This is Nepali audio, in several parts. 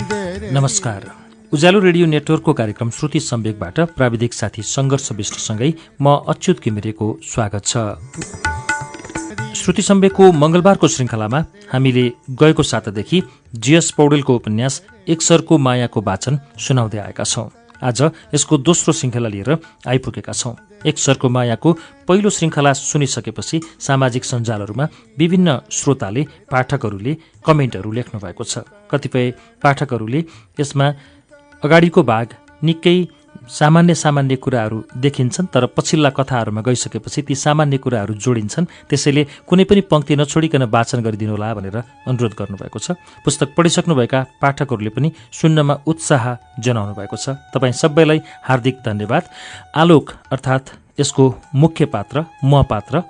नमस्कार। उज्यालो रेडियो नेटवर्कको कार्यक्रम श्रुति सम्वेकबाट प्राविधिक साथी सङ्घर्ष विष्टसँगै म अच्युत घिमिरेको स्वागत छ। श्रुति सम्वेकको मङ्गलबारको श्रृङ्खलामा हामीले गएको सातादेखि जीएस पौडेलको उपन्यास एकसरको मायाको वाचन सुनाउँदै आएका छौं। आज यसको दोस्रो श्रृङ्खला लिएर आइपुगेका छौं। एक सरको मायाको पहिलो श्रृङ्खला सुनिसकेपछि सामाजिक सञ्जालहरूमा विभिन्न श्रोताले पाठकहरूले कमेन्टहरू लेख्नु भएको छ। कतिपय पाठकहरूले यसमा अगाडिको भाग निकै सामान्य सामान्य कुराहरू देखिन्छन् तर पछिल्ला कथाहरूमा गइसकेपछि ती सामान्य कुराहरू जोडिन्छन्। त्यसैले कुनै पनि पङ्क्ति नछोडिकन वाचन गरिदिनुहोला भनेर अनुरोध गर्नुभएको छ। पुस्तक पढिसक्नुभएका पाठकहरूले पनि सुन्नमा उत्साह जनाउनु भएको छ। तपाईँ सबैलाई हार्दिक धन्यवाद। आलोक अर्थात् यसको मुख्य पात्र म पात्र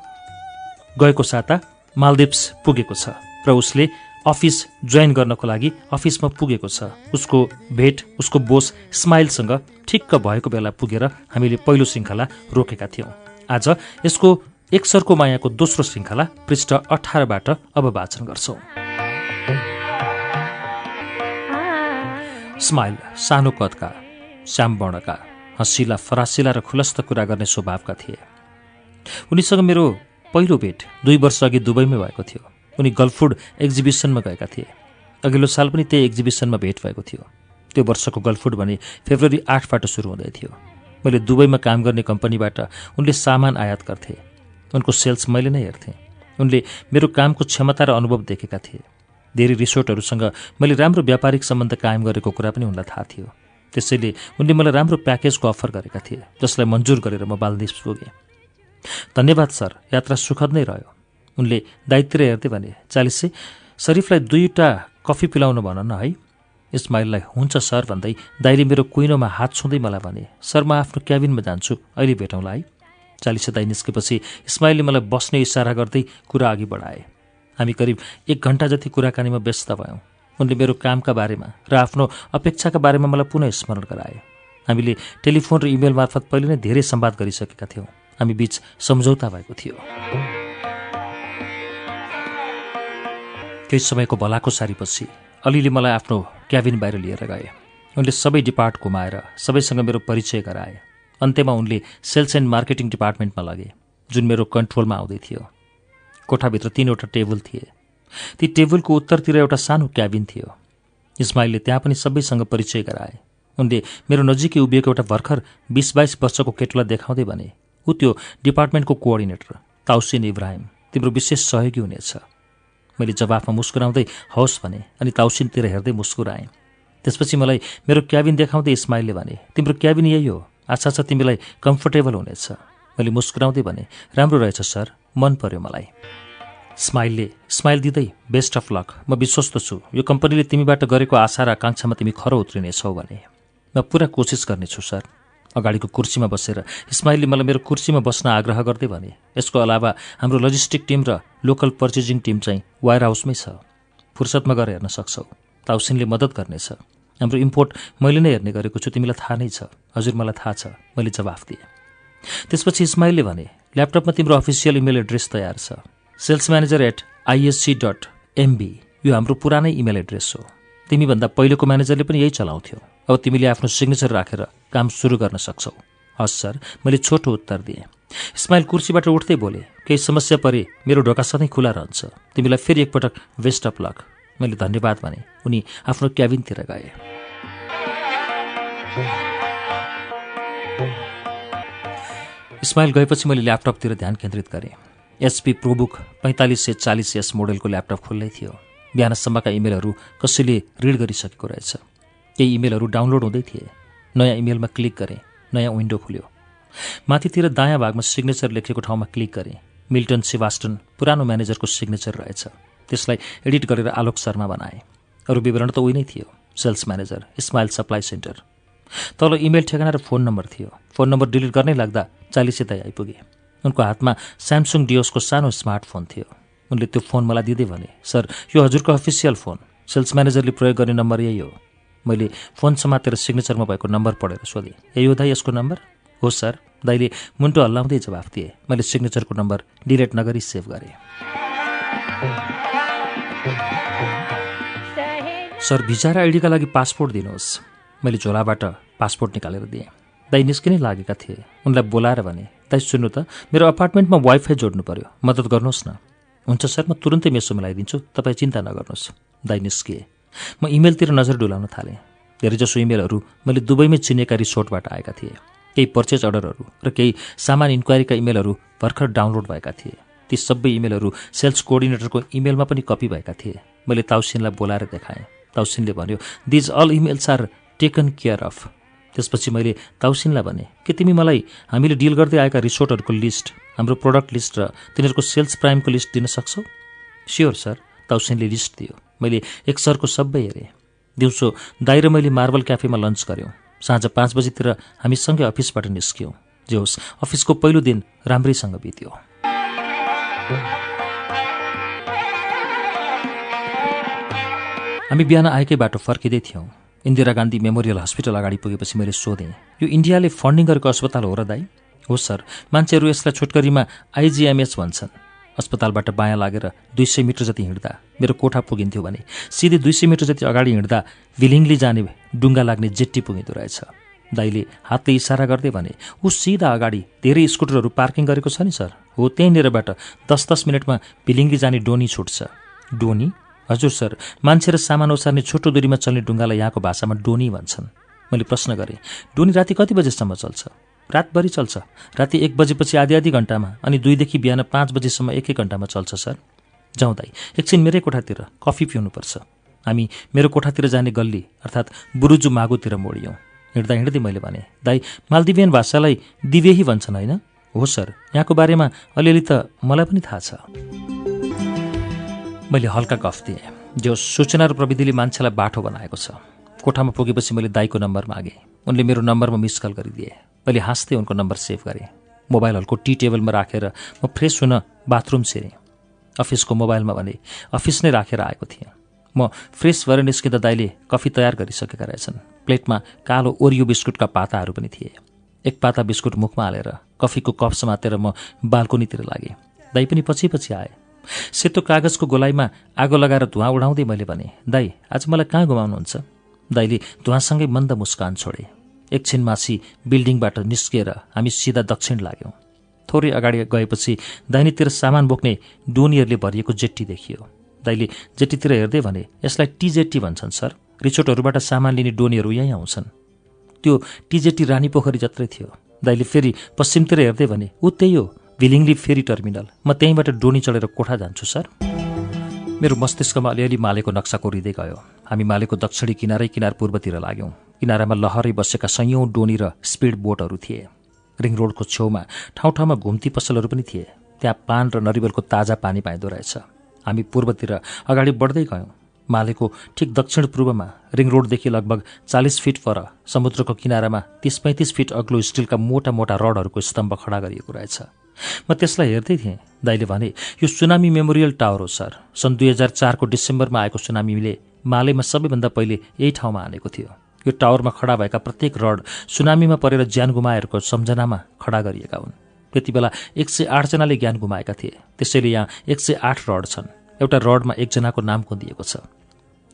गएको साता मालदिप्स पुगेको छ। र उसले अफिस जोइन गर्नको लागि अफिसमा पुगेको छ। उसको भेट उसको बोस स्माइलसँग ठिक्क भएको बेला पुगेर हामीले पहिलो श्रृङ्खला रोकेका थियौँ। आज यसको एकसरको मायाको दोस्रो श्रृङ्खला पृष्ठ अठारबाट अब वाचन गर्छौँ। स्माइल सानो कदका श्याम वर्णका हँसिला फरासिला र खुलस्त कुरा गर्ने स्वभावका थिए। उनीसँग मेरो पहिलो भेट दुई वर्ष अघि दुबईमै भएको थियो। उनी गल्फुड एक्जिबिसनमा गएका थिए। अघिल्लो साल पनि त्यही एक्जिबिसनमा भेट भएको थियो। त्यो वर्षको गल्फुड भने फेब्रुअरी आठबाट सुरु हुँदै थियो। मैले दुबईमा काम गर्ने कम्पनीबाट उनले सामान आयात गर्थे। उनको सेल्स मैले नै हेर्थेँ। उनले मेरो कामको क्षमता र अनुभव देखेका थिए। धेरै रिसोर्टहरूसँग मैले राम्रो व्यापारिक सम्बन्ध कायम गरेको कुरा पनि उनलाई थाहा थियो। त्यसैले उनले मलाई राम्रो प्याकेजको अफर गरेका थिए जसलाई मन्जुर गरेर म बालदेश पुगेँ। धन्यवाद सर यात्रा सुखद नै रह्यो। उनले दायित्व हेर्दै भने चालिसै शरीफलाई दुईवटा कफी पिलाउनु भन न है। इस्माइललाई हुन्छ सर भन्दै दाइले मेरो कुइनोमा हात छुँदै मलाई भने सर म आफ्नो क्याबिनमा जान्छु अहिले भेटौँला है चालिसे दाई निस्केपछि इस्माइलले मलाई बस्ने इसारा गर्दै कुरा अघि बढाए। हामी करिब एक घन्टा जति कुराकानीमा व्यस्त भयौँ। उनले मेरो कामका बारेमा र आफ्नो अपेक्षाका बारेमा मलाई पुनः स्मरण गराए। हामीले टेलिफोन र इमेल मार्फत पहिले नै धेरै सम्वाद गरिसकेका थियौँ। हामी बीच सम्झौता भएको थियो। केही समयको भलाको सारीपछि अलिले मलाई आफ्नो क्याबिन बाहिर लिएर गए। उनले सबै डिपार्ट घुमाएर सबैसँग मेरो परिचय गराए। अन्त्यमा उनले सेल्स एन्ड मार्केटिङ डिपार्टमेन्टमा लगे जुन मेरो कन्ट्रोलमा आउँदै थियो। कोठाभित्र तिनवटा टेबल थिए। ती टेबलको उत्तरतिर एउटा सानो क्याबिन थियो। इस्माइलले त्यहाँ पनि सबैसँग परिचय गराए। उनले मेरो नजिकै उभिएको एउटा भर्खर बिस बाइस वर्षको केटुलाई देखाउँदै भने ऊ त्यो डिपार्टमेन्टको कोअर्डिनेटर ताउसिन इब्राहिम तिम्रो विशेष सहयोगी हुनेछ। मैले जवाफमा मुस्कुराउँदै हवस् भने अनि ताउसिनतिर हेर्दै मुस्कुराएँ। त्यसपछि मलाई मेरो क्याबिन देखाउँदै इस्माइलले भने तिम्रो क्याबिन यही हो आशा छ तिमीलाई कम्फर्टेबल हुनेछ मैले मुस्कुराउँदै भने राम्रो रहेछ सर मन पर्यो मलाई स्माइलले स्माइल दिँदै बेस्ट अफ लक म विश्वस्त छु। यो कम्पनीले तिमीबाट गरेको आशा र आकाङ्क्षामा तिमी खरो उत्रिनेछौ भने म पुरा कोसिस गर्नेछु सर। अगाडिको कुर्सीमा बसेर। इस्माइलले मलाई मेरो कुर्सीमा बस्न आग्रह गर्दै भने यसको अलावा हाम्रो लजिस्टिक टिम र लोकल पर्चेजिङ टिम चाहिँ वायर हाउसमै छ। फुर्सदमा गएर हेर्न सक्छौ। ताउसिनले मद्दत गर्नेछ। हाम्रो इम्पोर्ट मैले नै हेर्ने गरेको छु तिमीलाई थाहा नै छ। हजुर मलाई थाहा छ। मैले जवाफ दिएँ। त्यसपछि इस्माइलले भने ल्यापटपमा तिम्रो अफिसियल इमेल एड्रेस तयार छ। Sales manager at ISC dot MB यो हाम्रो पुरानै इमेल एड्रेस हो। तिमीभन्दा पहिलेको म्यानेजरले पनि यही चलाउँथ्यो। अब तिमीले आफ्नो सिग्नेचर राखेर काम सुरु गर्न सक्छौ। हस् सर मैले छोटो उत्तर दिएँ। इस्माइल कुर्सीबाट उठ्दै बोले केही समस्या परे मेरो ढोका सधैँ खुला रहन्छ। तिमीलाई फेरि एकपटक बेस्ट अफ लक मैले धन्यवाद भने उनी आफ्नो क्याबिनतिर गए। इस्माइल गएपछि मैले ल्यापटपतिर ध्यान केन्द्रित गरेँ। एचपी प्रोबुक पैँतालिस सय चालिस एस मोडेलको ल्यापटप खुल्लै थियो। बिहानसम्मका इमेलहरू कसैले रिड गरिसकेको रहेछ। केही इमेलहरू डाउनलोड हुँदै थिए। नयाँ इमेलमा क्लिक गरेँ नयाँ विन्डो खुल्यो। माथितिर दायाँ भागमा सिग्नेचर लेखेको ठाउँमा क्लिक गरेँ। मिल्टन सिवास्टन पुरानो म्यानेजरको सिग्नेचर रहेछ। त्यसलाई एडिट गरेर आलोक शर्मा बनाए। अरू विवरण त उही नै थियो। Sales manager smile supply centre. तल इमेल ठेगाना र फोन नम्बर थियो। फोन नम्बर डिलिट गर्नै लाग्दा चालिसे आइपुगे। उनको हातमा स्यामसुङ डियोसको सानो स्मार्टफोन थियो। उनले त्यो फोन मलाई दिँदै भने सर यो हजुरको अफिसियल फोन। सेल्स म्यानेजरले प्रयोग गर्ने नम्बर यही हो। मैले फोन समातेर सिग्नेचरमा भएको नम्बर पढेर सोधेँ। यही हो दाई यसको नम्बर? हो सर। दाइले मुन्टो हल्लाउँदै जवाफ दिए। मैले सिग्नेचरको नम्बर डिलिट नगरी सेभ गरेँ। सर भिजा र आइडीका लागि पासपोर्ट दिनुहोस्। मैले झोलाबाट पासपोर्ट निकालेर दिएँ। दाई निस्किनै लागेका थिए। उनलाई बोलाएर भने दाई सुन्नु त मेरो अपार्टमेन्टमा वाइफाई जोड्नु पर्यो। मद्दत गर्नुहोस् न। हुन्छ सर म तुरन्तै मेसो मिलाइदिन्छु। तपाईँ चिन्ता नगर्नुहोस्। दाई निस्किए। म इमेलतिर नजर डुलाउन थालेँ। धेरैजसो इमेलहरू मैले दुबईमै चिनेका रिसोर्टबाट आएका थिए। केही पर्चेज अर्डरहरू र केही सामान इन्क्वायरीका इमेलहरू भर्खर डाउनलोड भएका थिए। ती सबै इमेलहरू सेल्स कोअर्डिनेटरको इमेलमा पनि कपी भएका थिए। मैले ताउसिनलाई बोलाएर देखाएँ। ताउसिनले भन्यो these all emails are taken care of त्यसपछि मैले ताउसिनलाई भने के तिमी मलाई हामीले डिल गर्दै आएका रिसोर्टहरूको लिस्ट हाम्रो प्रोडक्ट लिस्ट र तिनीहरूको सेल्स प्राइमको लिस्ट दिन सक्छौ? स्योर सर ताउसिनले लिस्ट दियो। मैले एक सरको सबै हेरेँ। दिउँसो दाइ र मैले मार्बल क्याफेमा लन्च गऱ्यौँ। साँझ पाँच बजीतिर हामी सँगै अफिसबाट निस्क्यौँ। जे होस् अफिसको पहिलो दिन राम्रैसँग बित्यो। हामी बिहान आएकै बाटो फर्किँदै थियौँ। इन्दिरा गान्धी मेमोरियल हस्पिटल अगाडि पुगेपछि मैले सोधेँ यो इन्डियाले फन्डिङ गरेको अस्पताल हो र दाई? हो सर मान्छेहरू यसलाई छोटकरीमा आइजिएमएस भन्छन्। अस्पतालबाट बायाँ लागेर दुई सय मिटर जति हिँड्दा मेरो कोठा पुगिन्थ्यो भने सिधै दुई सय मिटर जति अगाडि हिँड्दा बिलिङली जाने डुङ्गा लाग्ने जेट्टी पुगिँदो रहेछ। दाइले हातले इसारा गर्दै भने ऊ सिधा अगाडि धेरै स्कुटरहरू पार्किङ गरेको छ नि सर। हो त्यहीँनिरबाट दस दस मिनटमा बिलिङ्गी जाने डोनी छुट्छ। डोनी? हजुर सर। मान्छे र सामान ओसार्ने छोटो दूरीमा चल्ने डुङ्गालाई यहाँको भाषामा डोनी भन्छन्। मैले प्रश्न गरेँ डोनी राति कति बजेसम्म चल्छ? रातभरि चल्छ। राति एक बजेपछि आधी आधी घन्टामा अनि दुईदेखि बिहान पाँच बजीसम्म एक एक घन्टामा चल्छ सर। जाउँदै एकछिन मेरै कोठातिर कफी पिउनुपर्छ। हामी मेरो कोठातिर जाने गल्ली अर्थात् बुरुजु मागोतिर मोडियौँ। हिँड्दा हिँड्दै मैले भने दाई मालदिभियन भाषालाई दिवेही भन्छन् होइन? हो सर। यहाँको बारेमा अलिअलि त मलाई पनि थाहा छ। मैले हल्का गफ दिएँ जो सूचना र प्रविधिले मान्छेलाई बाठो बनाएको छ। कोठामा पुगेपछि मैले दाईको नम्बर मागेँ। उनले मेरो नम्बरमा मिस कल गरिदिए। मैले हाँस्दै उनको नम्बर सेभ गरेँ। मोबाइल हलको टी टेबलमा राखेर म फ्रेस हुन बाथरुम छिरेँ। अफिसको मोबाइलमा भने अफिस नै राखेर आएको थिएँ। म फ्रेस भएर निस्किँदा दाइले कफी तयार गरिसकेका रहेछन्। प्लेटमा कालो ओरियो बिस्कुटका पाताहरू पनि थिए। एक पाता बिस्कुट मुखमा हालेर कफीको कप समातेर म बाल्कोनीतिर लागेँ। दाई पनि पछि पछि आए। सेतो कागजको गोलाइमा आगो लगाएर धुवा उडाउँदै मैले भने दाई आज मलाई कहाँ घुमाउनुहुन्छ? दाईले धुवासँगै मन्द मुस्कान छोडे। एकछिन मासी बिल्डिङबाट निस्किएर हामी सिधा दक्षिण लाग्यौँ। थोरै अगाडि गएपछि दाहिनीतिर सामान बोक्ने डोनीहरूले भरिएको जेट्टी देखियो। दाइले जेट्टीतिर हेर्दै भने यसलाई टिजेट्टी भन्छन् सर। रिचोटहरूबाट सामान लिने डोनीहरू यहीँ आउँछन्। त्यो टिजेट्टी रानी पोखरी जत्रै थियो। दाइले फेरि पश्चिमतिर हेर्दै भने ऊ त्यही हो भिलिङली फेरि टर्मिनल। म त्यहीँबाट डोनी चढेर कोठा जान्छु सर। मेरो मस्तिष्कमा अलिअलि मालेको नक्सा कोरिँदै गयो। हामी मालेको दक्षिणी किनारै किनार पूर्वतिर लाग्यौँ। किनारामा लहरै बसेका सयौँ डोनी र स्पिड बोटहरू थिए। रिङ रोडको छेउमा ठाउँ ठाउँमा घुम्ती पसलहरू पनि थिए। त्यहाँ पान र नरिवलको ताजा पानी पाइँदो रहेछ। हामी पूर्वतिर अगाडि बढ्दै गयौँ। मालेको ठिक दक्षिण पूर्वमा रिङ रोडदेखि लगभग चालिस फिट पर समुद्रको किनारामा तिस पैँतिस फिट अग्लो स्टिलका मोटा मोटा रडहरूको स्तम्भ खडा गरिएको रहेछ। म त्यसलाई हेर्दै थिएँ। दाइले भने यो सुनामी मेमोरियल टावर हो सर। सन् दुई हजार चारको डिसेम्बरमा आएको सुनामीले मालेमा सबैभन्दा पहिले यही ठाउँमा हानेको थियो। यो टावरमा खडा भएका प्रत्येक रड सुनामीमा परेर ज्यान गुमाएको सम्झनामा खडा गरिएका हुन्। त्यति बेला एक सय आठजनाले ज्ञान गुमाएका थिए। त्यसैले यहाँ एक सय आठ रड छन्। एउटा रडमा एकजनाको नाम कुदिएको छ।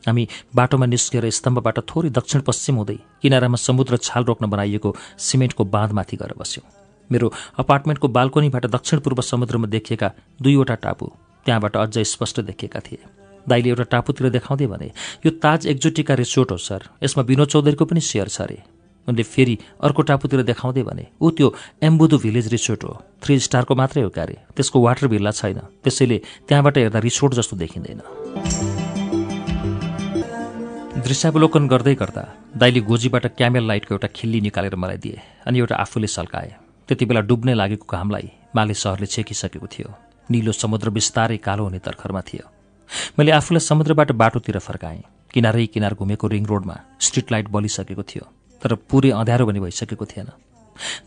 हामी बाटोमा निस्केर स्तम्भबाट थोरै दक्षिण पश्चिम हुँदै किनारामा समुद्र छाल रोक्न बनाइएको सिमेन्टको बाँधमाथि गएर बस्यौँ। मेरो अपार्टमेन्टको बाल्कोनीबाट दक्षिण पूर्व समुद्रमा देखिएका दुईवटा टापु त्यहाँबाट अझ स्पष्ट देखिएका थिए। दाइले एउटा टापुतिर देखाउँदै भने यो ताज एक्जोटिका रिसोर्ट हो सर। यसमा विनोद चौधरीको पनि सेयर छ अरे। उनले फेरि अर्को टापुतिर देखाउँदै भने ऊ त्यो एम्बुदो भिलेज रिसोर्ट हो। थ्री स्टारको मात्रै हो क्यारे। त्यसको वाटर भिल्ला छैन। त्यसैले त्यहाँबाट हेर्दा रिसोर्ट जस्तो देखिँदैन। दृश्यावलोकन गर्दै गर्दा दाइले गोजीबाट क्यामेल लाइटको एउटा खिल्ली निकालेर मलाई दिए अनि एउटा आफूले सल्काए। त्यति बेला डुब्ने लागेको घामलाई माले सहरले छेकिसकेको थियो। निलो समुद्र बिस्तारै कालो हुने तर्खरमा थियो। मैले आफूलाई समुद्रबाट बाटोतिर फर्काएँ। किनारै किनार घुमेको रिङ रोडमा स्ट्रिट लाइट बलिसकेको थियो तर पुरै अँध्यारो पनि भइसकेको थिएन।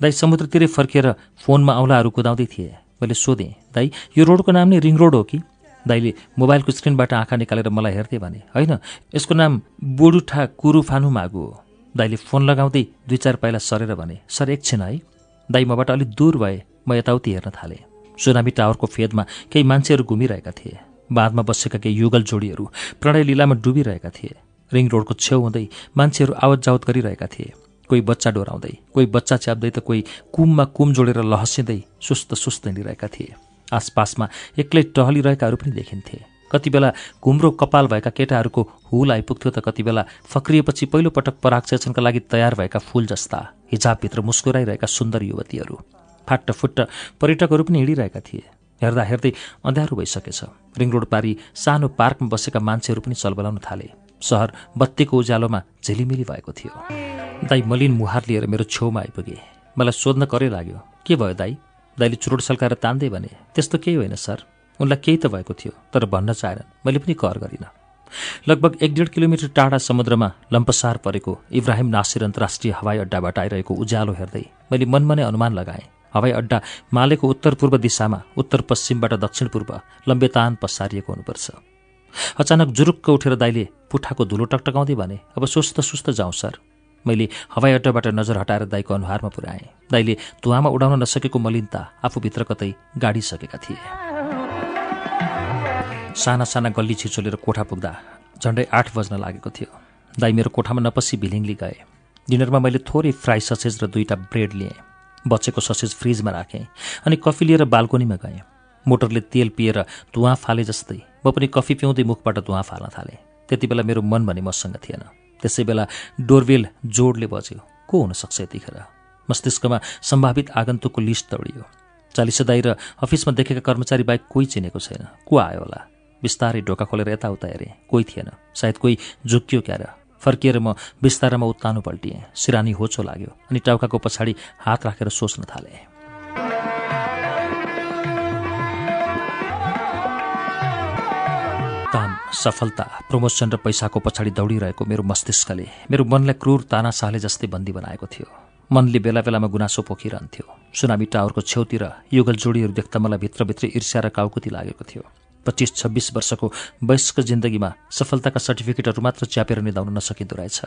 दाई समुद्रतिरै फर्किएर फोनमा औँलाहरू कुदाउँदै थिए। मैले सोधेँ दाई यो रोडको नाम नै रिङ रोड हो कि? दाईले मोबाइलको स्क्रिनबाट आँखा निकालेर मलाई हेर्दै भने होइन यसको नाम बोडुठा कुरुफानु मागु हो। दाईले फोन लगाउँदै दुई चार पाइला सरेर भने सर एकछिन है। दाई मबाट अलिक दूर भए म यताउति हेर्न थालेँ। सुनामी टावरको फेदमा केही मान्छेहरू घुमिरहेका थिए। बाँधमा बसेका केही युगल जोडीहरू प्रणय लीलामा डुबिरहेका थिए। रिङ रोडको छेउ हुँदै मान्छेहरू आवत जावत गरिरहेका थिए। कोही बच्चा डोराउँदै कोही बच्चा च्याप्दै त कोही कुममा कुम जोडेर लहसिँदै सुस्त सुस्त हिँडिरहेका थिए। आसपासमा एक्लै टहलिरहेकाहरू पनि देखिन्थे। कति बेला घुम्रो कपाल भएका केटाहरूको हुल आइपुग्थ्यो त कति बेला फक्रिएपछि पहिलोपटक सेचनका लागि तयार भएका फूल जस्ता हिजाबभित्र मुस्कुराइरहेका सुन्दर युवतीहरू। फाट्टफुट्ट पर्यटकहरू पनि हिँडिरहेका थिए। हेर्दा हेर्दै अँध्यारो भइसकेछ। रिङ रोड पारी सानो पार्कमा बसेका मान्छेहरू पनि चलबलाउन थाले। सहर बत्तीको उज्यालोमा झिलिमिली भएको थियो। दाई मलिन मुहार लिएर मेरो छेउमा आइपुगे। मलाई सोध्न करै लाग्यो के भयो दाई? दाईले चुरोट सल्काएर तान्दै भने त्यस्तो केही होइन सर। उनलाई केही त भएको थियो तर भन्न चाहेनन्। मैले पनि कर गरिनँ। लगभग एक डेढ किलोमिटर टाढा समुद्रमा लम्पसार परेको इब्राहिम नासिर अन्तर्राष्ट्रिय हवाई अड्डाबाट आइरहेको उज्यालो हेर्दै मैले मनमा नै अनुमान लगाएँ हवाई अड्डा मालेको उत्तर पूर्व दिशामा उत्तर पश्चिमबाट दक्षिण पूर्व लम्बेतान पसारिएको हुनुपर्छ। अचानक जुरुक्क उठेर दाइले पुठाको धुलो टकटकाउँदै भने अब सुस्त सुस्त जाउँ सर। मैले हवाई अड्डाबाट नजर हटाएर दाईको अनुहारमा पुर्याएँ। दाईले धुवामा उडाउन नसकेको मलिनता आफूभित्र कतै गाडिसकेका थिए। साना साना गल्ली छिचोलेर कोठा पुग्दा झन्डै आठ बज्न लागेको थियो। दाई मेरो कोठामा नपसी भिलिङली गए। डिनरमा मैले थोरै फ्राई ससेज र दुईवटा ब्रेड लिएँ। बचेको ससेज फ्रिजमा राखेँ अनि कफी लिएर बाल्कोनीमा गएँ। मोटरले तेल पिएर धुवा फाले जस्तै। म पनि कफी पिउँदै मुखबाट धुवा फाल्न थालेँ। त्यति बेला मेरो मन भने मसँग थिएन। त्यसै बेला डोरवेल जोडले बज्यो। को हुनसक्छ यतिखेर? मस्तिष्कमा सम्भावित आगन्तुकको लिस्ट दौडियो। चालिसदाई र अफिसमा देखेका कर्मचारी बाहेक कोही चिनेको छैन। को आयो होला? बिस्तारै ढोका खोलेर यताउता हेरेँ। कोही थिएन। सायद कोही झुक्कियो क्यार। फर्किएर म बिस्तारामा उत्तानो पल्टिएँ। सिरानी होचो लाग्यो अनि टाउकाको पछाडि हात राखेर सोच्न थालेँ। काम सफलता प्रमोसन र पैसाको पछाडि दौडिरहेको मेरो मस्तिष्कले मेरो मनलाई क्रूर तानासाहले जस्तै बन्दी बनाएको थियो। मनले बेला बेलामा गुनासो पोखिरहन्थ्यो। सुनामी टावरको छेउतिर युगल जोडीहरू देख्दा मलाई भित्रभित्र ईर्ष्या र काउकुती लागेको थियो। पच्चिस छब्बिस वर्षको वयस्क जिन्दगीमा सफलताका सर्टिफिकेटहरू मात्र च्यापेर निधाउन नसकिँदो रहेछ।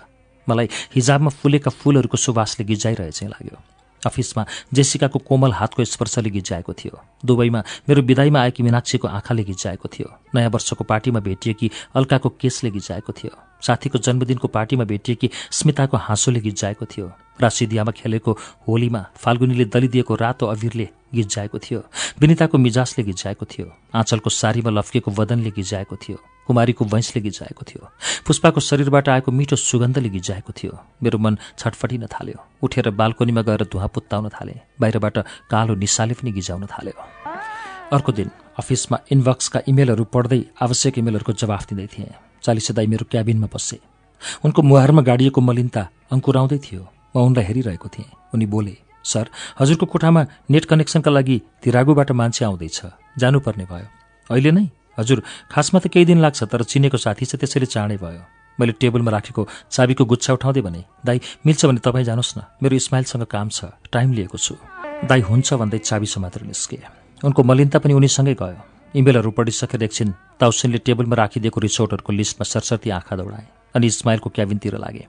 मलाई हिजाबमा फुलेका फुलहरूको सुवासले गिजाइरहेछ लाग्यो। अफिसमा जेसिकाको कोमल हातको स्पर्शले गिज्जाएको थियो। दुबईमा मेरो विदाईमा आएकी मीनाक्षीको आँखाले गिज्जाएको थियो। नयाँ वर्षको पार्टीमा भेटिएकी अल्काको केसले गिज्जाएको थियो। साथीको जन्मदिनको पार्टीमा भेटिएकी स्मिताको हाँसोले गिज्जाएको थियो। राशिदियामा खेलेको होलीमा फाल्गुनीले दलिदिएको रातो अविरले गिज्जाएको थियो। विनिताको मिजासले गिज्जाएको थियो। आँचलको सारीमा लफ्किएको वदनले गिज्जाएको थियो। कुमारीको वंशले गिज्जाएको थियो। पुष्पाको शरीरबाट आएको मिठो सुगन्धले गिज्जाएको थियो। मेरो मन छटफटिन थाल्यो। उठेर बाल्कोनीमा गएर धुवा पुत्ताउन थाले। बाहिरबाट कालो निसाले पनि गिजाउन थाल्यो। अर्को दिन अफिसमा इनबक्सका इमेलहरू पढ्दै आवश्यक इमेलहरूको जवाफ दिँदै थिएँ। चालिसे दाई मेरो क्याबिनमा बसे उनको मुहारमा गाडिएको मलिनता अङ्कुराउँदै थियो। म उनलाई हेरिरहेको थिएँ। उनी बोले सर हजुरको कोठामा नेट कनेक्सनका लागि तिरागुबाट मान्छे आउँदैछ। जानुपर्ने भयो। अहिले नै? हजुर खासमा त केही दिन लाग्छ तर चिनेको साथी छ त्यसैले चाँडै भयो। मैले टेबलमा राखेको चाबीको गुच्छा उठाउँदै भने दाई मिल्छ भने तपाईँ जानुहोस् न। मेरो इस्माइलसँग काम छ। टाइम लिएको छु। दाई हुन्छ भन्दै चाबी समातेर निस्के। उनको मलिनता पनि उनीसँगै गयो। इमेलहरू पढिसकेर एकछिन ताउसिनले टेबलमा राखिदिएको रिसोर्टहरूको लिस्टमा सरसर्ती आँखा दौडाए अनि इस्माइलको क्याबिनतिर लागे।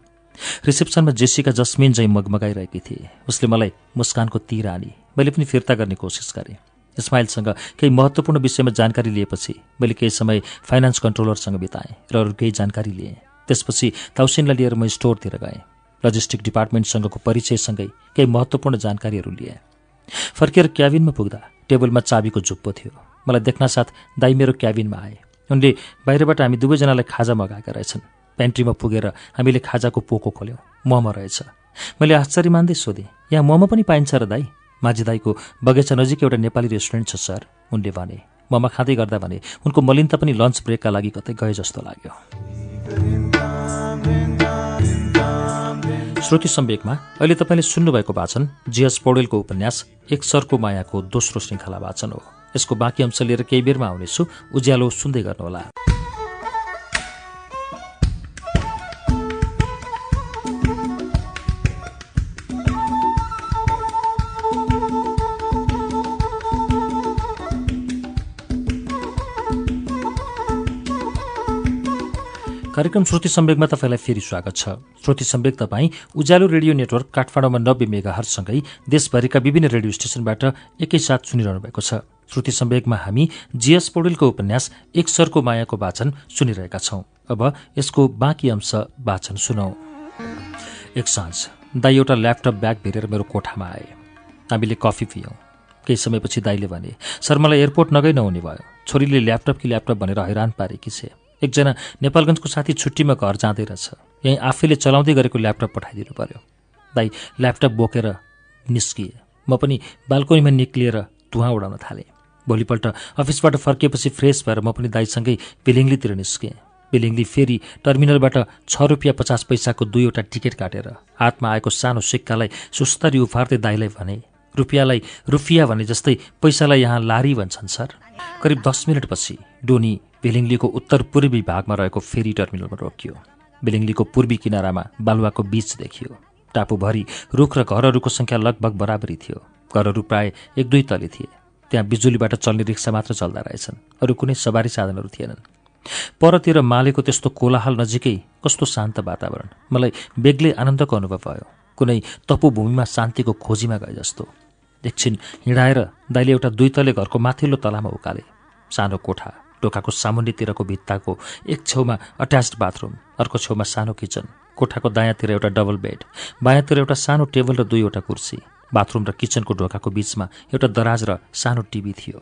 रिसेप्सनमा जेसिका जस्मिन जै मगमगाइरहेकी थिए। उसले मलाई मुस्कानको तिर आनी। मैले पनि फिर्ता गर्ने कोसिस गरेँ। इस्माइलसँग केही महत्त्वपूर्ण विषयमा जानकारी लिएपछि मैले केही समय फाइनेन्स कन्ट्रोलरसँग बिताएँ र अरू केही जानकारी लिएँ। त्यसपछि ताउसिनलाई लिएर म स्टोरतिर गएँ। लजिस्टिक डिपार्टमेन्टसँगको परिचयसँगै केही महत्त्वपूर्ण जानकारीहरू लिएँ। फर्केर क्याबिनमा पुग्दा टेबलमा चाबीको झुप्पो थियो। मलाई देख्न साथ दाई मेरो क्याबिनमा आए। उनले बाहिरबाट हामी दुवैजनालाई खाजा मगाएका रहेछन्। पेन्ट्रीमा पुगेर हामीले खाजाको पोको खोल्यौँ। मोमो रहेछ। मैले आश्चर्य मान्दै सोधेँ यहाँ मोमो पनि पाइन्छ र दाई? माझी दाईको बगैँचा नजिक एउटा नेपाली रेस्टुरेन्ट छ सर। उनले भने मोमा खाँदै गर्दा भने उनको मलिनता पनि लन्च ब्रेकका लागि कतै गए जस्तो लाग्यो। श्रुति सम्वेकमा अहिले तपाईँले सुन्नुभएको वाचन जिएस पौडेलको उपन्यास एक सरको मायाको दोस्रो श्रृङ्खला वाचन हो। यसको बाँकी अंश लिएर केही बेरमा आउनेछु। उज्यालो सुन्दै गर्नुहोला। कार्यक्रम श्रुति सम्वेकमा तपाईँलाई फेरि स्वागत छ। श्रुति सम्वेक तपाईँ उज्यालो रेडियो नेटवर्क काठमाडौँमा नब्बे मेगाहरसँगै देशभरिका विभिन्न रेडियो स्टेशनबाट एकैसाथ सुनिरहनु भएको छ। श्रुति सम्वेकमा हामी जीएस पौडेलको उपन्यास एक सरको मायाको वाचन सुनिरहेका छौँ। अब यसको बाँकी अंश वाचन सुनौ। एक साँझ दाई एउटा ल्यापटप ब्याग भेरेर मेरो कोठामा आए। हामीले कफी पियौँ। केही समयपछि दाईले भने सर मलाई एयरपोर्ट नगई नहुने भयो। छोरीले ल्यापटप कि ल्यापटप भनेर हैरान पारेकी छे। एकजना नेपालगञ्जको साथी छुट्टीमा घर जाँदै रहेछ। यहीँ आफैले चलाउँदै गरेको ल्यापटप पठाइदिनु पर्यो। दाई ल्यापटप बोकेर निस्किए। म पनि बाल्कोनीमा निक्लिएर धुवा उडाउन थालेँ। भोलिपल्ट अफिसबाट फर्किएपछि फ्रेस भएर म पनि दाईसँगै बिलिङ्लीतिर निस्केँ बिलिङ्ली फेरि टर्मिनलबाट छ रुपियाँ पचास पैसाको दुईवटा टिकट काटेर हातमा आएको सानो सिक्कालाई सुस्तरी उफार्दै दाईलाई भने रुपियाँलाई रुपियाँ भने जस्तै पैसालाई यहाँ लारी भन्छन् सर। करिब दस मिनटपछि डोनी बिलिङ्लीको उत्तर पूर्वी भागमा रहेको फेरी टर्मिनलमा रोकियो। बिलिङ्लीको पूर्वी किनारामा बालुवाको बीच देखियो। टापुभरि रुख र घरहरूको सङ्ख्या लगभग बराबरी थियो। घरहरू प्राय एक दुई तले थिए। त्यहाँ बिजुलीबाट चल्ने रिक्सा मात्र चल्दा रहेछन्। अरू कुनै सवारी साधनहरू थिएनन्। परतिर मालेको त्यस्तो कोलाहाल नजिकै कस्तो शान्त वातावरण। मलाई बेग्लै आनन्दको अनुभव भयो। कुनै तपोभूमिमा शान्तिको खोजीमा गए जस्तो एकछिन हिँडाएर दाइले एउटा दुई तले घरको माथिल्लो तलामा उकाले। सानो कोठा ढोकाको सामुन्नेतिरको भित्ताको एक छेउमा अट्याच्ड बाथरुम अर्को छेउमा सानो किचन कोठाको दायाँतिर एउटा डबल बेड बायाँतिर एउटा सानो टेबल र दुईवटा कुर्सी बाथरुम र किचनको ढोकाको बीचमा एउटा दराज र सानो टिभी थियो।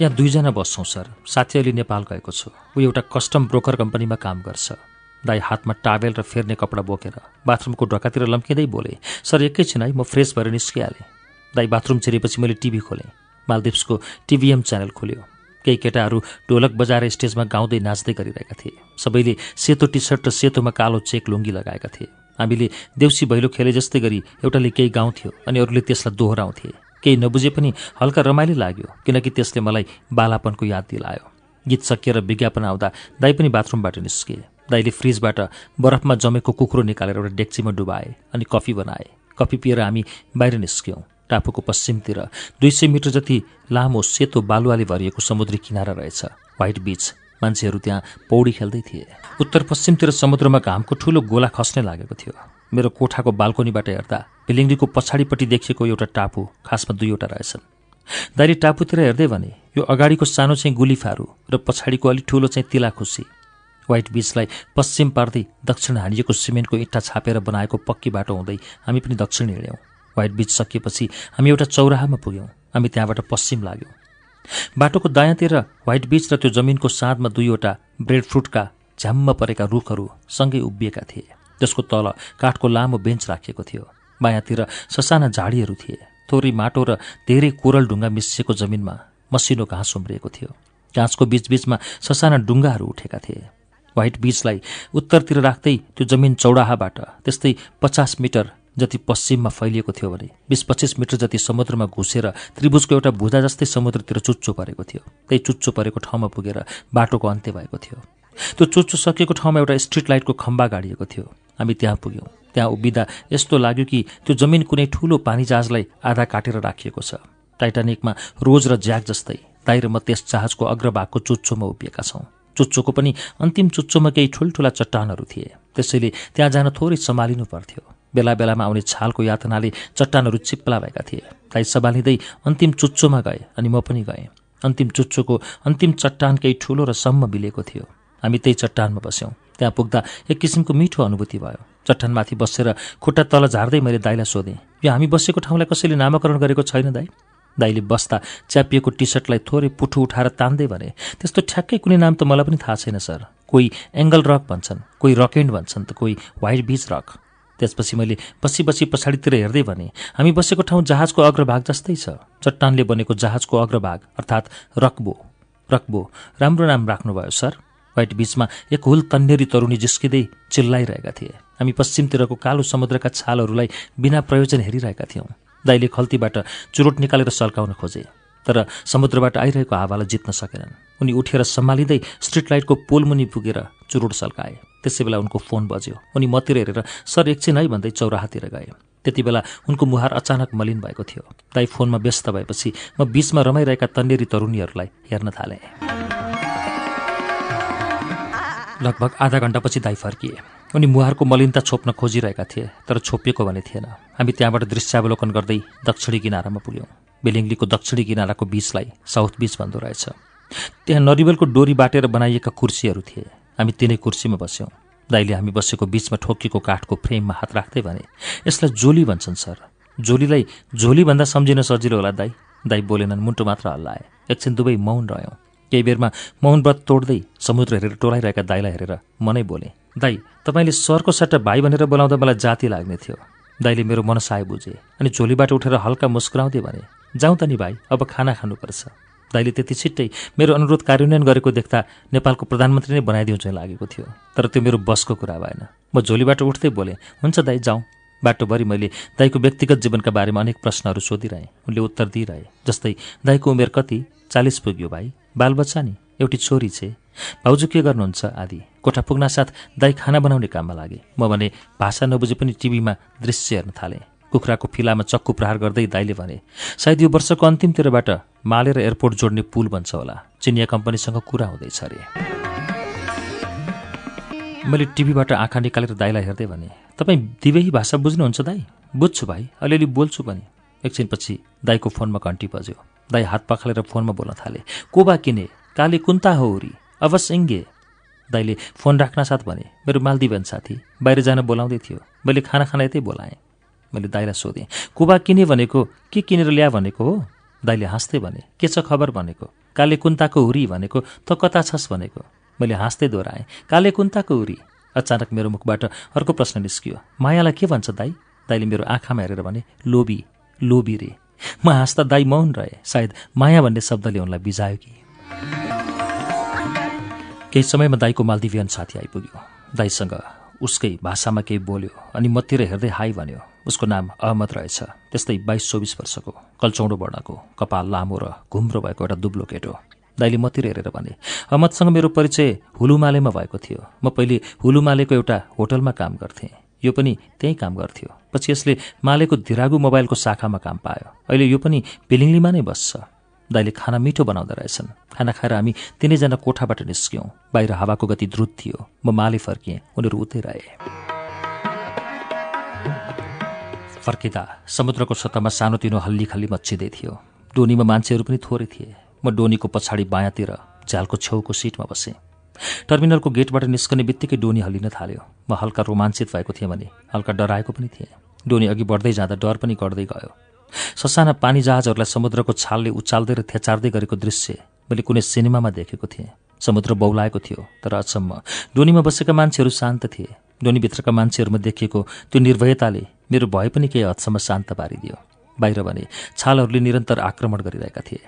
यहाँ दुईजना बस्छौँ सर। साथी अहिले नेपाल गएको छु। ऊ एउटा कस्टम ब्रोकर कम्पनीमा काम गर्छ। दाई हातमा टावेल र फेर्ने कपडा बोकेर बाथरुमको ढोकातिर लम्किँदै बोले सर एकैछिन है म फ्रेस भएर निस्किहालेँ दाई बाथरुम छिरेपछि मैले टिभी खोलेँ। मालदिप्सको टिभीएम च्यानल खोल्यो। केही केटाहरू ढोलक बजाएर स्टेजमा गाउँदै नाच्दै गरिरहेका थिए। सबैले सेतो टी सर्ट र सेतोमा कालो चेक लुङ्गी लगाएका थिए। हामीले देउसी भैलो खेले जस्तै गरी एउटाले केही गाउँथ्यो अनि अरूले त्यसलाई दोहोऱ्याउँथे। केही नबुझे पनि हल्का रमाइलो लाग्यो किनकि त्यसले मलाई बालापनको याद दिलायो। गीत सकिएर विज्ञापन आउँदा दाई पनि बाथरुमबाट निस्किए दाइले फ्रिजबाट बरफमा जमेको कुखुरो निकालेर एउटा डेक्चीमा डुबाए अनि कफी बनाए। कफी पिएर हामी बाहिर निस्क्यौँ। टापुको पश्चिमतिर दुई सय मिटर जति लामो सेतो बालुवाले भरिएको समुद्री किनारा रहेछ। व्हाइट बिच मान्छेहरू त्यहाँ पौडी खेल्दै थिए। उत्तर पश्चिमतिर समुद्रमा घामको ठुलो गोला खस्ने लागेको थियो। मेरो कोठाको बाल्कोनीबाट हेर्दा भिलिङ्गीको पछाडिपट्टि देखिएको एउटा टापु खासमा दुईवटा रहेछन्। दाइले टापुतिर हेर्दै भने यो अगाडिको सानो चाहिँ गुलिफारू र पछाडिको अलिक ठुलो चाहिँ तिलाखुसी। व्हाइट बिचलाई पश्चिम पार्दै दक्षिण हानिएको सिमेन्टको इट्टा छापेर बनाएको पक्की बाटो हुँदै हामी पनि दक्षिण हिँड्यौँ। व्हाइट बिच सकिएपछि हामी एउटा चौराहामा पुग्यौँ। हामी त्यहाँबाट पश्चिम लाग्यौँ। बाटोको दायाँतिर व्हाइट बिच र त्यो जमिनको साँधमा दुईवटा ब्रेड फ्रुटका झ्याम्म परेका रुखहरू सँगै उभिएका थिए जसको तल काठको लामो बेन्च राखिएको थियो। बायाँतिर ससाना झाडीहरू थिए। थोरै माटो र धेरै कोरल ढुङ्गा मिसिएको जमिनमा मसिनो घाँस उम्रिएको थियो। घाँसको बीचबीचमा ससाना डुङ्गाहरू उठेका थिए। व्हाइट बिचलाई उत्तरतिर राख्दै त्यो जमिन चौडाहाबाट त्यस्तै पचास मिटर जति पश्चिममा फैलिएको थियो भने बिस पच्चिस मिटर जति समुद्रमा घुसेर त्रिभुजको एउटा भुजा जस्तै समुद्रतिर चुच्चो परेको थियो त्यही चुच्चो परेको ठाउँमा पुगेर बाटोको अन्त्य भएको थियो। त्यो चुच्चो सकिएको ठाउँमा एउटा स्ट्रिट लाइटको खम्बा गाडिएको थियो। हामी त्यहाँ पुग्यौँ। त्यहाँ उभिँदा यस्तो लाग्यो कि त्यो जमिन कुनै ठुलो पानी जहाजलाई आधा काटेर राखिएको छ। टाइटानिकमा रोज र ज्याक जस्तै दाइ र म त्यस जहाजको अग्रभागको चुच्चोमा उभिएका छौँ। चुच्चोको पनि अन्तिम चुच्चोमा केही ठुल्ठुला चट्टानहरू थिए। त्यसैले त्यहाँ जान थोरै सम्हालिनु पर्थ्यो। बेला बेलामा आउने छालको यातनाले चट्टानहरू चिप्ला भएका थिए। ताई सम्हालिँदै अन्तिम चुच्चोमा गए अनि म पनि गएँ। अन्तिम चुच्चोको अन्तिम चट्टान केही ठुलो र सम्म मिलेको थियो। हामी त्यही चट्टानमा बस्यौँ। त्यहाँ पुग्दा एक किसिमको मिठो अनुभूति भयो। चट्टानमाथि बसेर खुट्टा तल झार्दै मैले दाईलाई सोधेँ यो हामी बसेको ठाउँलाई कसैले नामाकरण गरेको छैन दाई? दाईले बस्दा च्यापिएको टी सर्टलाई थोरै पुठु उठाएर तान्दै भने त्यस्तो ठ्याक्कै कुनै नाम त मलाई पनि थाहा छैन सर। कोही एङ्गल रक भन्छन् कोही रकेन्ड भन्छन् त कोही व्हाइट बिच रक। त्यसपछि मैले पछि पछि पछाडितिर हेर्दै भने हामी बसेको ठाउँ जहाजको अग्रभाग जस्तै छ। चट्टानले बनेको जहाजको अग्रभाग अर्थात् रक्बो रक्बो राम्रो नाम राख्नुभयो सर। व्हाइट बिचमा एक हुल तन्नेरी तरुनी जिस्किँदै चिल्लाइरहेका थिए। हामी पश्चिमतिरको कालो समुद्रका छालहरूलाई बिना प्रयोजन हेरिरहेका थियौँ। दाइले खल्तीबाट चुरोट निकालेर सल्काउन खोजे तर समुद्रबाट आइरहेको हावालाई जित्न सकेनन्। उनी उठेर सम्हालिँदै स्ट्रिट लाइटको पोलमुनि पुगेर चुरोट सल्काए। त्यसै बेला उनको फोन बज्यो। उनी मतिर हेरेर सर एकछिन है भन्दै चौराहातिर गए। त्यति बेला उनको मुहार अचानक मलिन भएको थियो। दाई फोनमा व्यस्त भएपछि म बीचमा रमाइरहेका तन्नेरी तरुणीहरूलाई हेर्न थालेँ। लगभग आधा घन्टापछि दाई फर्किए। उनी मुहारको मलिनता छोप्न खोजिरहेका थिए तर छोपिएको भने थिएन। हामी त्यहाँबाट दृश्यावलोकन गर्दै दक्षिणी किनारामा पुग्यौँ। बेलिङ्गलीको दक्षिणी किनाराको बिचलाई साउथ बिच भन्दो रहेछ। त्यहाँ नरिवलको डोरी बाटेर बनाइएका कुर्सीहरू थिए। हामी तिनै कुर्सीमा बस्यौँ। दाईले हामी बसेको बिचमा ठोकिएको काठको फ्रेममा हात राख्दै भने यसलाई जोली भन्छन् सर। जोलीलाई झोली भन्दा सम्झिन सजिलो होला दाई। दाई बोलेनन् मुन्टो मात्र हल्लाए एकछिन दुवै मौन रह्यौँ। केही बेरमा मौन व्रत तोड्दै समुद्र हेरेर टोलाइरहेका दाईलाई हेरेर मनै बोले दाई तपाईँले सरको सट्टा भाइ भनेर बोलाउँदा मलाई जाति लाग्ने थियो। दाईले मेरो मनसाय बुझे अनि झोलीबाट उठेर हल्का मुस्कुराउँदै भने जाउँ त नि भाइ अब खाना खानुपर्छ। दाइले त्यति छिट्टै मेरो अनुरोध कार्यान्वयन गरेको देख्दा नेपालको प्रधानमन्त्री नै बनाइदिउँ चाहिँ लागेको थियो। तर त्यो मेरो बसको कुरा भएन। म झोलीबाट उठ्दै बोलेँ हुन्छ दाई जाउँ। बाटोभरि मैले दाईको व्यक्तिगत जीवनका बारेमा अनेक प्रश्नहरू सोधिरहेँ। उनले उत्तर दिइरहे जस्तै दाईको उमेर कति? चालिस पुग्यो भाइ। बालबच्चा नि? एउटी छोरी छे। भाउजू के गर्नुहुन्छ आदि? कोठा पुग्न साथ दाई खाना बनाउने काममा लागे। म भने भाषा नबुझे पनि टिभीमा दृश्य हेर्न थालेँ। कुखुराको फिलामा चक्कु प्रहार गर्दै दाईले भने सायद यो वर्षको अन्तिमतिरबाट मालेर एयरपोर्ट जोड्ने पुल बन्छ होला। चिनिया कम्पनीसँग कुरा हुँदैछ अरे। मैले टिभीबाट आँखा निकालेर दाईलाई हेर्दै भने तपाईँ दिवेही भाषा बुझ्नुहुन्छ दाई? बुझ्छु भाइ अलिअलि बोल्छु पनि। एकछिनपछि दाईको फोनमा घन्टी बज्यो। दाई हात पखालेर फोनमा बोल्न थाले कोबा किने? काले कुन्ता हो उरी। अवश्य इङ्गे। दाईले फोन राख्न साथ भने मेरो मालदिवन साथी बाहिर जान बोलाउँदै थियो। मैले खाना खाना यतै बोलाएँ। मैले दाईलाई सोधेँ कुबा किने भनेको के किनेर ल्या भनेको हो? दाईले हाँस्दै भने के छ खबर भनेको? काले कुन्ताको हुरी भनेको त कता छस् भनेको? मैले हाँस्दै दोहोऱ्याएँ काले कुन्ताको हुरी? अचानक मेरो मुखबाट अर्को प्रश्न निस्कियो मायालाई के भन्छ दाई? दाईले मेरो आँखामा हेरेर भने लोभी लोभी रे। म हाँस्दा दाई मौन रहे सायद माया भन्ने शब्दले उनलाई बिजायो कि। केही समयमा दाईको मालदिभियन साथी आइपुग्यो। दाईसँग उसकै भाषामा केही बोल्यो अनि मतिर हेर्दै हाई भन्यो उसको नाम अहमद रहेछ त्यस्तै बाइस चौबिस वर्षको कल्चौडो वर्णको कपाल लामो र घुम्रो भएको एउटा दुब्लो केटो दाइले मतिर हेरेर भने अहमदसँग मेरो परिचय हुलुमालेमा भएको थियो। म पहिले हुलुमालेको एउटा होटलमा काम गर्थेँ। यो पनि त्यहीँ काम गर्थ्यो। पछि यसले मालेको धिरागु मोबाइलको शाखामा काम पायो। अहिले यो पनि पेलिङलीमा नै बस्छ। दाइले खाना मिठो बनाउँदो रहेछन्। खाना खाएर हामी तिनैजना कोठाबाट निस्क्यौँ। बाहिर हावाको गति द्रुत थियो। म माले फर्किएँ। उनीहरू उतै रहे। फर्किँदा समुद्रको सतहमा सानोतिनो हल्ली खल्ली मच्चिँदै थियो। डोनीमा मान्छेहरू पनि थोरै थिए। म डोनीको पछाडि बायाँतिर झ्यालको छेउको सिटमा बसेँ। टर्मिनलको गेटबाट निस्कने बित्तिकै डोनी हल्लिन थाल्यो। म हल्का रोमाञ्चित भएको थिएँ भने हल्का डराएको पनि थिएँ। डोनी अघि बढ्दै जाँदा डर पनि गर्दै गयो। ससाना पानी जहाजहरूलाई समुद्रको छालले उचाल्दै र थेचार्दै गरेको दृश्य मैले कुनै सिनेमामा देखेको थिएँ। समुद्र बौलाएको थियो तर अचम्म। डोनीमा बसेका मान्छेहरू शान्त थिए। डोनीभित्रका मान्छेहरूमा देखिएको त्यो निर्भयताले मेरो भए पनि केही हदसम्म शान्त पारिदियो। बाहिर भने छालहरूले निरन्तर आक्रमण गरिरहेका थिए।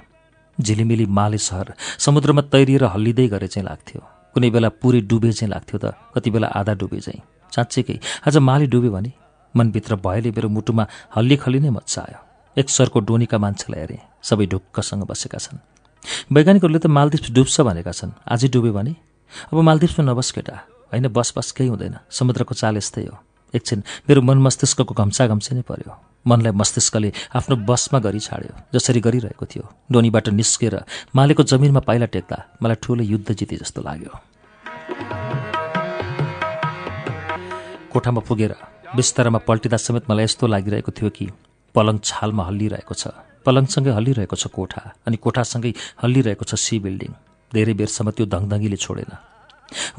झिलिमिली माले सहर समुद्रमा तैरिएर हल्लिँदै गरे चाहिँ लाग्थ्यो। कुनै बेला पुरै डुबे चाहिँ लाग्थ्यो त कति बेला आधा डुबे चाहिँ। साँच्चैकै आज माले डुब्यो भने मनभित्र भयले मेरो मुटुमा हल्ली खल्ली नै मच्चायो एक सरको डोनीका मान्छेलाई हेरेँ। सबै ढुक्कसँग बसेका छन्। वैज्ञानिकहरूले त मालदिप्स डुब्छ भनेका छन्। आजै डुब्यो भने? अब मालदिप्समा नबस केटा। होइन बस बस केही हुँदैन। समुद्रको चाल यस्तै हो। एकछिन मेरो मन मस्तिष्कको घम्सा घम्से नै पर्यो। मनलाई मस्तिष्कले आफ्नो बसमा गरी छाड्यो जसरी गरिरहेको थियो। डोनीबाट निस्केर मालेको जमिनमा पाइला टेक्दा मलाई ठुलो युद्ध जिते जस्तो लाग्यो। कोठामा पुगेर बिस्तारामा पल्टिँदा समेत मलाई यस्तो लागिरहेको थियो कि पलङ छालमा हल्लिरहेको छ। पलङसँगै हल्लिरहेको छ कोठा अनि कोठासँगै हल्लिरहेको छ सी बिल्डिङ धेरै बेरसम्म त्यो धङधङ्गीले छोडेन।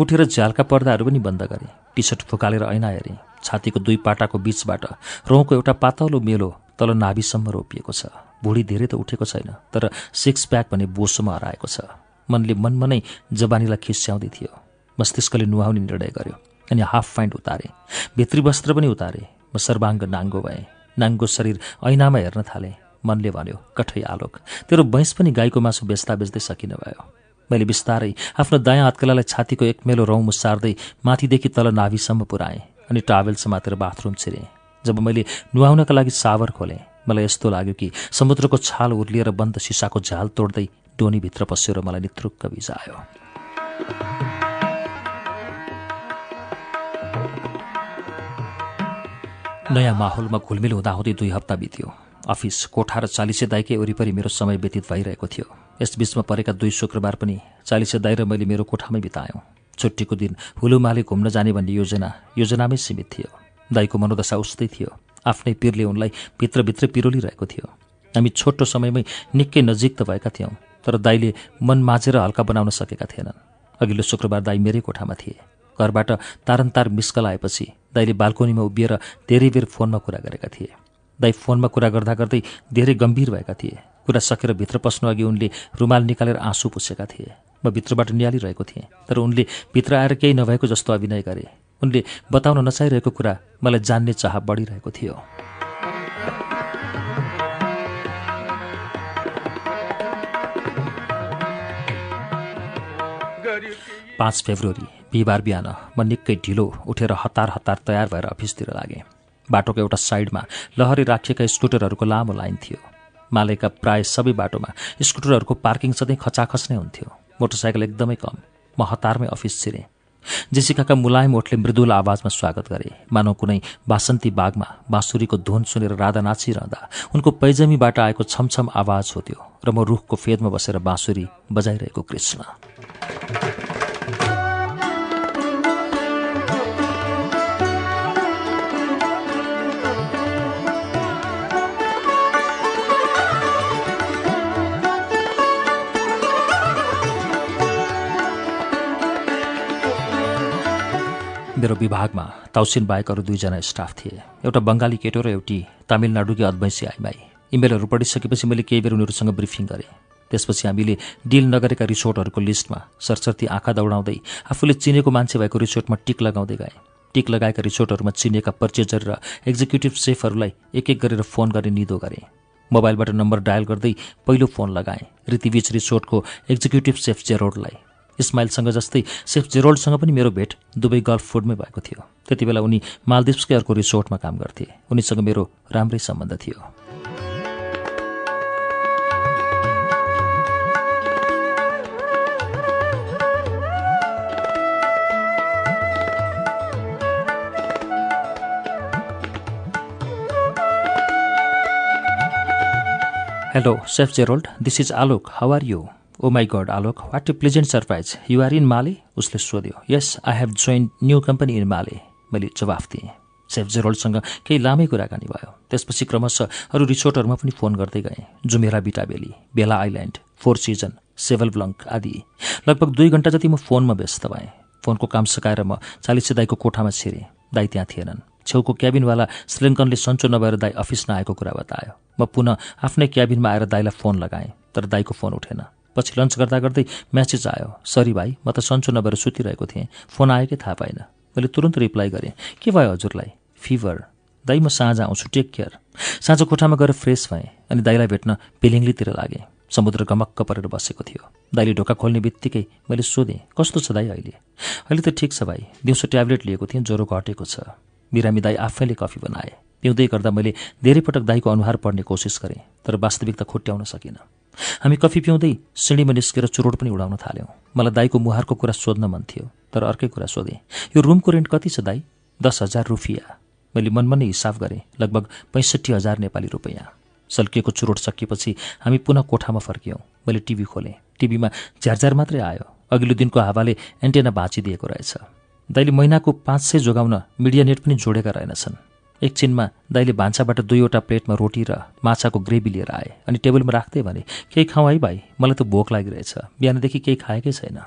उठेर झ्यालका पर्दाहरू पनि बन्द गरे। टी सर्ट फुकालेर ऐना हेरेँ। छातीको दुई पाटाको बीचबाट रौँको एउटा पातलो मेलो तल नाभिसम्म रोपिएको छ। भुँडी धेरै त उठेको छैन तर सिक्स प्याक भने बोसोमा हराएको छ। मनले मनमा नै जबानीलाई खिस्याउँदै थियो। मस्तिष्कले नुहाउने निर्णय गर्यो अनि हाफ प्यान्ट उतारे। भित्री वस्त्र पनि उतारे। म सर्वाङ्ग नाङ्गो भएँ। नाङ्गो शरीर ऐनामा हेर्न थालेँ। मनले भन्यो कठै आलोक तेरो भैँस पनि गाईको मासु बेच्दा बेच्दै सकिन भयो। मैले बिस्तारै आफ्नो दायाँ हातकलालाई छातीको एक मेलो रौँ मुसार्दै माथिदेखि तल नाभिसम्म पुऱ्याएँ अनि टावेल समातेर बाथरुम छिरेँ। जब मैले नुहाउनका लागि सावर खोलेँ मलाई यस्तो लाग्यो कि समुद्रको छाल उर्लिएर बन्द सिसाको झाल तोड्दै डोनीभित्र पस्यो र मलाई नित्रुक्क भिजायो। नयाँ माहौलमा घुलमिल हुँदाहुँदै दुई हप्ता बित्यो। अफिस कोठा र चालिसे दाइकै वरिपरि मेरो समय व्यतीत भइरहेको थियो। यसबीचमा परेका दुई शुक्रबार पनि चालिसे दाई र मैले मेरो कोठामै बितायौँ। छुट्टीको दिन हुलुमाले घुम्न जाने भन्ने योजना योजनामै सीमित थियो। दाईको मनोदशा उस्तै थियो। आफ्नै पिरले उनलाई भित्रभित्र पिरोलिरहेको थियो। हामी छोटो समयमै निकै नजिक त भएका थियौँ तर दाईले मन माझेर हल्का बनाउन सकेका थिएनन्। अघिल्लो शुक्रबार दाई मेरै कोठामा थिए। घरबाट तारन्तार मिस्कल आएपछि दाईले बाल्कोनीमा उभिएर धेरै बेर फोनमा कुरा गरेका थिए। दाई फोनमा कुरा गर्दा गर्दै धेरै गम्भीर भएका थिए। कुरा सकेर भित्र पस्नु अघि उनले रुमाल निकालेर आँसु पुसेका थिए। म भित्रबाट निहालिरहेको थिएँ तर उनले भित्र आएर केही नभएको जस्तो अभिनय गरे। उनले बताउन नचाहिरहेको कुरा मलाई जान्ने चाह बढिरहेको थियो। पाँच फेब्रुअरी। बिहिबार बिहान म निकै ढिलो उठेर हतार हतार तयार भएर अफिसतिर लागेँ। बाटोको एउटा साइडमा लहरी राखिएका स्कुटरहरूको लामो लाइन थियो। मालेका प्राय सबै बाटोमा स्कुटरहरूको पार्किङ सधैँ खचाखच नै हुन्थ्यो। मोटरसाइकल एकदमै कम। म हतारमै अफिस छिरेँ। जेसिकाका मुलायम ओठले मृदुल आवाजमा स्वागत गरे। मानव कुनै बासन्ती बागमा बाँसुरीको धुन सुनेर राधा नाचिरहँदा उनको पैजमीबाट आएको छमछम आवाज हो त्यो र म रुखको फेदमा बसेर बाँसुरी बजाइरहेको कृष्ण। मेरो विभागमा ताउसिन बाहेक अरू दुईजना स्टाफ थिए। एउटा बङ्गाली केटो र एउटी तामिलनाडुकी अद्वैंसी आइमाई। इमेलहरू पढिसकेपछि मैले केही बेर उनीहरूसँग ब्रिफिङ गरेँ। त्यसपछि हामीले डिल नगरेका रिसोर्टहरूको लिस्टमा सरसर्ती आँखा दौडाउँदै आफूले चिनेको मान्छे भएको रिसोर्टमा टिक लगाउँदै गएँ। टिक लगाएका रिसोर्टहरूमा चिनेका पर्चेजर र एक्जिक्युटिभ सेफहरूलाई एक एक गरेर फोन गर्ने निदो गरेँ। मोबाइलबाट नम्बर डायल गर्दै पहिलो फोन लगाएँ। रीतिबीच रिसोर्टको एक्जिक्युटिभ सेफ जेरोडलाई इस्माइलसँग जस्तै सेफ जेरोल्डसँग पनि मेरो भेट दुबई गल्फ फुडमै भएको थियो। त्यति बेला उनी मालदिप्सकै अर्को रिसोर्टमा काम गर्थे। उनीसँग मेरो राम्रै सम्बन्ध थियो। Hello chef Jerold this is Alok. How are you? Oh my God Alok what a pleasant surprise you are in Male उसले सोध्यो। Yes I have join new company in Male मैले जवाफ दिएँ। सेफ जेरोल्डसँग केही लामै कुराकानी भयो। त्यसपछि क्रमशः अरू रिसोर्टहरूमा पनि फोन गर्दै गएँ। Jumeirah Vittaveli Velaa island Four Seasons Cheval Blanc आदि। लगभग दुई घन्टा जति म फोनमा व्यस्त भएँ। फोनको काम सकाएर म चालिसे दाईको कोठामा छिरेँ। दाई त्यहाँ थिएनन्। छेउको क्याबिनवाला श्रीलङ्कनले सन्चो नभएर दाई अफिस नआएको कुरा बतायो। म पुनः आफ्नै क्याबिनमा आएर दाईलाई फोन लगाएँ तर दाईको फोन उठेन। पछि लन्च गर्दा गर्दै म्यासेज आयो। सरी भाइ म त सन्चो नभएर सुतिरहेको थिएँ। फोन आएकै थाहा पाइनँ मैले तुरन्त रिप्लाई गरेँ। के भयो हजुरलाई? फिभर दाइ म साँझ आउँछु। टेक केयर साँझ कोठामा गएर फ्रेस भएँ अनि दाइलाई भेट्न पेलिङलीतिर लागेँ। समुद्र गमक्क परेर बसेको थियो। दाइले ढोका खोल्ने बित्तिकै मैले सोधेँ कस्तो छ दाइ अहिले? अहिले त ठिक छ भाइ। दिउँसो ट्याब्लेट लिएको थिएँ ज्वरो घटेको छ। बिरामी दाई आफैले कफी बनाए। पिउँदै गर्दा मैले धेरै पटक दाईको अनुहार पढ्ने कोसिस गरेँ तर वास्तविकता खुट्याउन सकिनँ। हामी कफी पिउँदै सिँढीमा निस्केर चुरोट पनि उडाउन थाल्यौँ। मलाई दाईको मुहारको कुरा सोध्न मन थियो तर अर्कै कुरा सोधेँ। यो रुमको रेन्ट कति छ दाई? दस हजार रुपियाँ। मैले मनमा नै हिसाब गरेँ लगभग पैँसठी हजार नेपाली रुपियाँ। सल्किएको चुरोट सकिएपछि हामी पुनः कोठामा फर्कियौँ। मैले टिभी खोलेँ। टिभीमा झ्यारझ्यार मात्रै आयो। अघिल्लो दिनको हावाले एन्टेना भाँचिदिएको रहेछ। दाइले महिनाको पाँच सय जोगाउन मिडिया नेट पनि जोडेका रहेनछन्। एकछिनमा दाइले भान्साबाट दुईवटा प्लेटमा रोटी र माछाको ग्रेभी लिएर आए अनि टेबलमा राख्दै भने केही खाउँ है भाइ? मलाई त भोक लागिरहेछ। बिहानदेखि केही खाएकै छैन।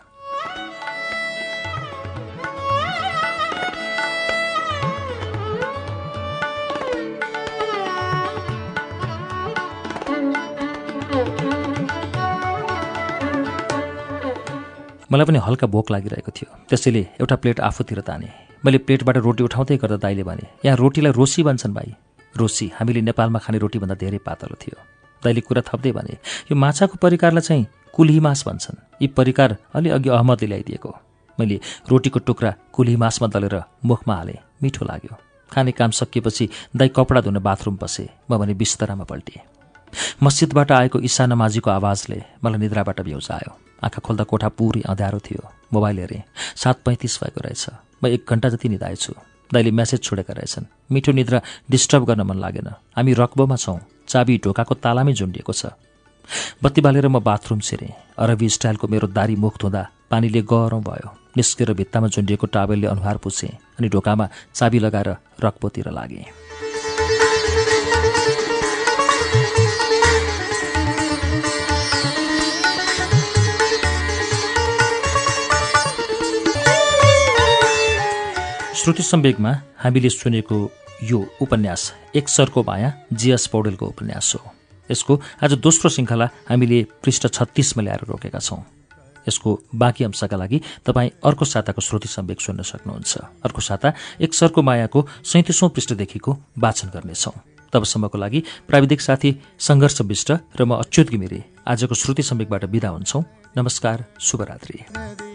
मलाई पनि हल्का भोक लागिरहेको थियो। त्यसैले एउटा प्लेट आफूतिर ताने। मैले प्लेटबाट रोटी उठाउँदै गर्दा दाइले भने यहाँ रोटीलाई रोसी भन्छन् भाइ। रोसी हामीले नेपालमा खाने रोटीभन्दा धेरै पातलो थियो। दाइले कुरा थप्दै भने यो माछाको परिकारलाई चाहिँ कुल्ही मास भन्छन्। यी परिकार अलि अघि अहमदले ल्याइदिएको। मैले रोटीको टुक्रा कुल्ही मासमा दलेर मुखमा हालेँ। मिठो लाग्यो। खाने काम सकिएपछि दाई कपडा धुन बाथरुम बसे म भने बिस्तरामा पल्टिएँ मस्जिदबाट आएको इसा नमाजीको आवाजले मलाई निद्राबाट भ्याउँछ आँखा खोल्दा कोठा पुरै अँध्यारो थियो। मोबाइल हेरेँ। सात पैँतिस भएको रहेछ। म एक घन्टा जति निधाएछु। दाइले म्यासेज छोडेका रहेछन्। मिठो निद्रा डिस्टर्ब गर्न मन लागेन। हामी रक्बोमा छौँ। चाबी ढोकाको तालामै झुन्डिएको छ। बत्ती बालेर म बाथरुम छिरेँ। अरबी स्टाइलको मेरो दारी मुख धुँदा पानीले गरौँ भयो। निस्केर भित्तामा झुन्डिएको टावेलले अनुहार पुछे अनि ढोकामा चाबी लगाएर रक्पोतिर लागे। श्रुति सम्वेकमा हामीले सुनेको यो उपन्यास एक सरको माया जिएस पौडेलको उपन्यास हो। यसको आज दोस्रो श्रृङ्खला हामीले पृष्ठ छत्तिसमा ल्याएर रोकेका छौँ। यसको बाँकी अंशका लागि तपाईँ अर्को साताको श्रुति सम्वेक सुन्न सक्नुहुन्छ। अर्को साता एक सरको मायाको सैतिसौँ पृष्ठदेखिको वाचन गर्नेछौँ। तबसम्मको लागि प्राविधिक साथी सङ्घर्ष विष्ट र म अच्युत घिमिरे आजको श्रुति सम्वेकबाट विदा हुन्छौँ। नमस्कार शुभरात्री।